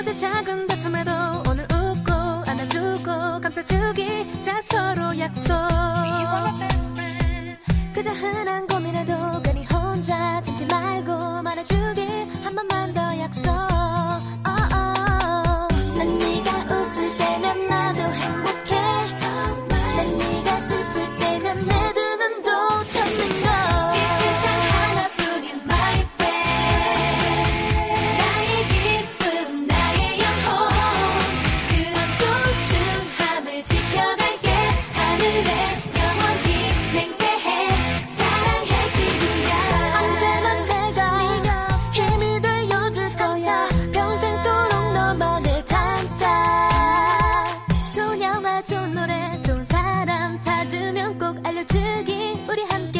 어제 작은 다툼에도 오늘 웃고 안아주고 감싸주기 자 서로 약속. 그저 흔한 걸 알려주기 우리 함께